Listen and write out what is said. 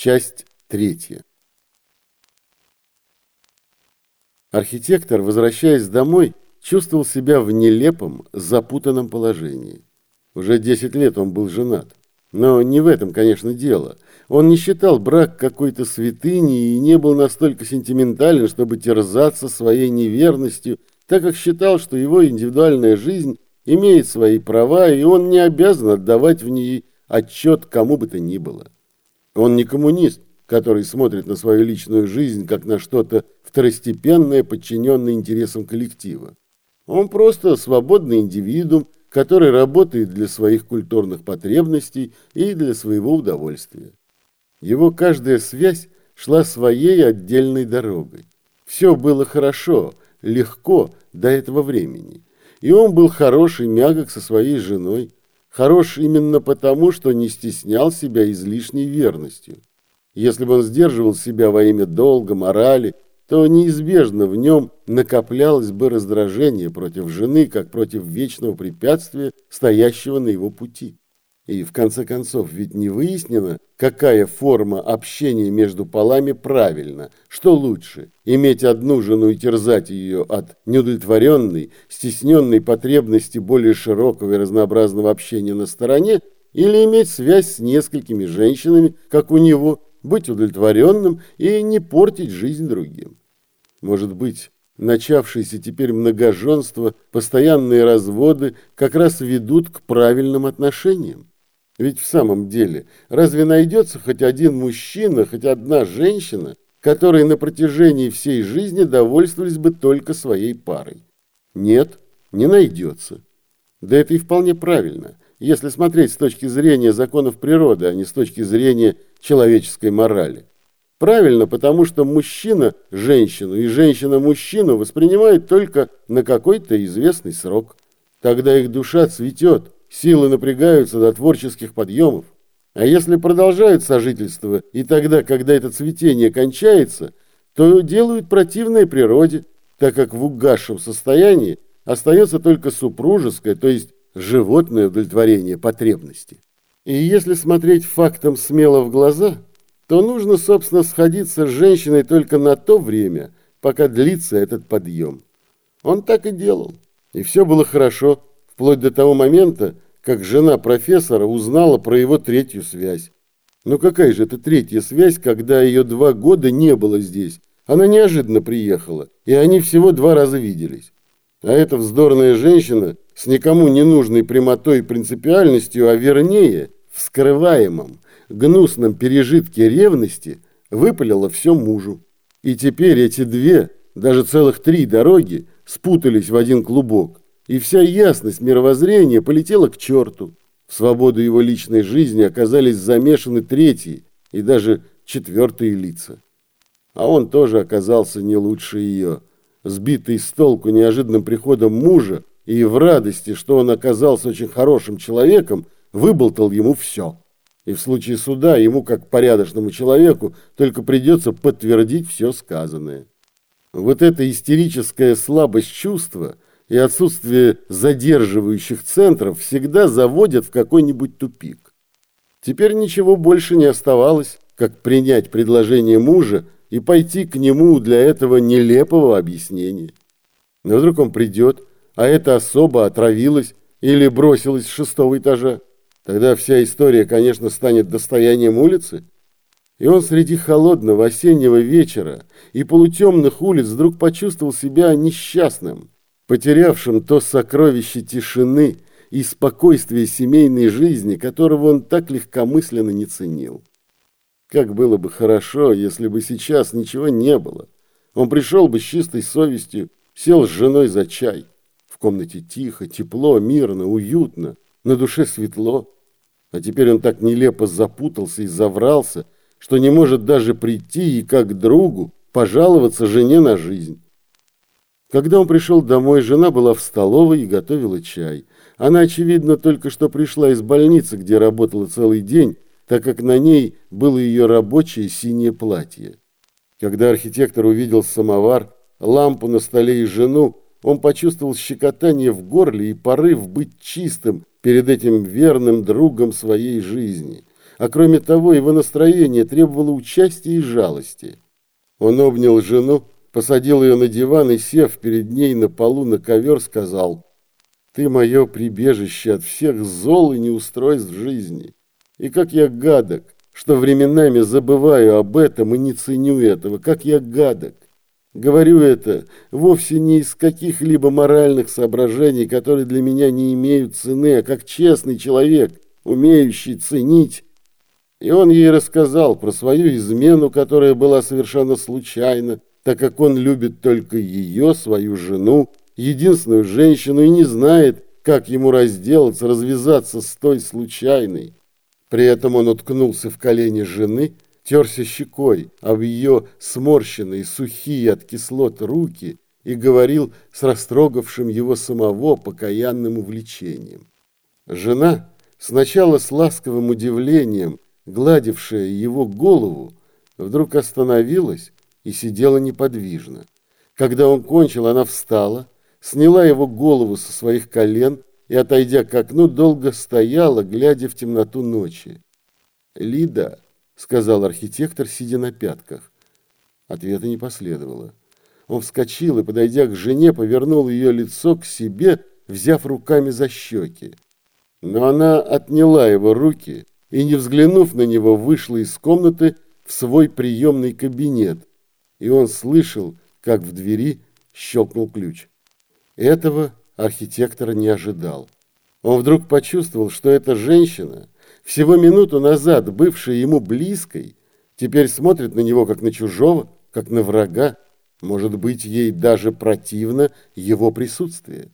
Часть третья. Архитектор, возвращаясь домой, чувствовал себя в нелепом, запутанном положении. Уже 10 лет он был женат. Но не в этом, конечно, дело. Он не считал брак какой-то святыней и не был настолько сентиментален, чтобы терзаться своей неверностью, так как считал, что его индивидуальная жизнь имеет свои права, и он не обязан отдавать в ней отчет кому бы то ни было. Он не коммунист, который смотрит на свою личную жизнь как на что-то второстепенное, подчиненное интересам коллектива. Он просто свободный индивидуум, который работает для своих культурных потребностей и для своего удовольствия. Его каждая связь шла своей отдельной дорогой. Все было хорошо, легко до этого времени. И он был хороший мягок со своей женой, Хорош именно потому, что не стеснял себя излишней верностью. Если бы он сдерживал себя во имя долга, морали, то неизбежно в нем накоплялось бы раздражение против жены, как против вечного препятствия, стоящего на его пути. И в конце концов, ведь не выяснено, какая форма общения между полами правильна, что лучше – иметь одну жену и терзать ее от неудовлетворенной, стесненной потребности более широкого и разнообразного общения на стороне, или иметь связь с несколькими женщинами, как у него, быть удовлетворенным и не портить жизнь другим. Может быть, начавшееся теперь многоженство, постоянные разводы как раз ведут к правильным отношениям. Ведь в самом деле, разве найдется хоть один мужчина, хоть одна женщина, которые на протяжении всей жизни довольствовались бы только своей парой? Нет, не найдется. Да это и вполне правильно, если смотреть с точки зрения законов природы, а не с точки зрения человеческой морали. Правильно, потому что мужчина женщину и женщина мужчину воспринимают только на какой-то известный срок. Тогда их душа цветет, силы напрягаются до творческих подъемов. А если продолжают сожительство, и тогда, когда это цветение кончается, то делают противное природе, так как в угасшем состоянии остается только супружеское, то есть животное удовлетворение потребности. И если смотреть фактом смело в глаза, то нужно, собственно, сходиться с женщиной только на то время, пока длится этот подъем. Он так и делал. И все было хорошо, вплоть до того момента, как жена профессора узнала про его третью связь. Но какая же это третья связь, когда ее два года не было здесь? Она неожиданно приехала, и они всего два раза виделись. А эта вздорная женщина с никому не нужной прямотой и принципиальностью, а вернее, в скрываемом, гнусном пережитке ревности, выпалила все мужу. И теперь эти две, даже целых три дороги, спутались в один клубок и вся ясность мировоззрения полетела к черту. В свободу его личной жизни оказались замешаны третьи и даже четвертые лица. А он тоже оказался не лучше ее. Сбитый с толку неожиданным приходом мужа и в радости, что он оказался очень хорошим человеком, выболтал ему все. И в случае суда ему, как порядочному человеку, только придется подтвердить все сказанное. Вот эта истерическая слабость чувства – и отсутствие задерживающих центров всегда заводят в какой-нибудь тупик. Теперь ничего больше не оставалось, как принять предложение мужа и пойти к нему для этого нелепого объяснения. Но вдруг он придет, а эта особа отравилась или бросилась с шестого этажа. Тогда вся история, конечно, станет достоянием улицы. И он среди холодного осеннего вечера и полутемных улиц вдруг почувствовал себя несчастным, потерявшим то сокровище тишины и спокойствия семейной жизни, которого он так легкомысленно не ценил. Как было бы хорошо, если бы сейчас ничего не было. Он пришел бы с чистой совестью, сел с женой за чай. В комнате тихо, тепло, мирно, уютно, на душе светло. А теперь он так нелепо запутался и заврался, что не может даже прийти и как другу пожаловаться жене на жизнь. Когда он пришел домой, жена была в столовой и готовила чай. Она, очевидно, только что пришла из больницы, где работала целый день, так как на ней было ее рабочее синее платье. Когда архитектор увидел самовар, лампу на столе и жену, он почувствовал щекотание в горле и порыв быть чистым перед этим верным другом своей жизни. а кроме того его настроение требовало участия и жалости. Он обнял жену, посадил ее на диван и, сев перед ней на полу на ковер, сказал, «Ты мое прибежище от всех зол и неустройств жизни. И как я гадок, что временами забываю об этом и не ценю этого, как я гадок. Говорю это вовсе не из каких-либо моральных соображений, которые для меня не имеют цены, а как честный человек, умеющий ценить. И он ей рассказал про свою измену, которая была совершенно случайна, так как он любит только ее, свою жену, единственную женщину, и не знает, как ему разделаться, развязаться с той случайной. При этом он уткнулся в колени жены, терся щекой об ее сморщенные, сухие от кислот руки и говорил с растрогавшим его самого покаянным увлечением. Жена, сначала с ласковым удивлением, гладившая его голову, вдруг остановилась и сидела неподвижно. Когда он кончил, она встала, сняла его голову со своих колен и, отойдя к окну, долго стояла, глядя в темноту ночи. «Лида», — сказал архитектор, сидя на пятках. Ответа не последовало. Он вскочил и, подойдя к жене, повернул ее лицо к себе, взяв руками за щеки. Но она отняла его руки и, не взглянув на него, вышла из комнаты в свой приемный кабинет, и он слышал, как в двери щелкнул ключ. Этого архитектора не ожидал. Он вдруг почувствовал, что эта женщина, всего минуту назад бывшая ему близкой, теперь смотрит на него как на чужого, как на врага. Может быть, ей даже противно его присутствие.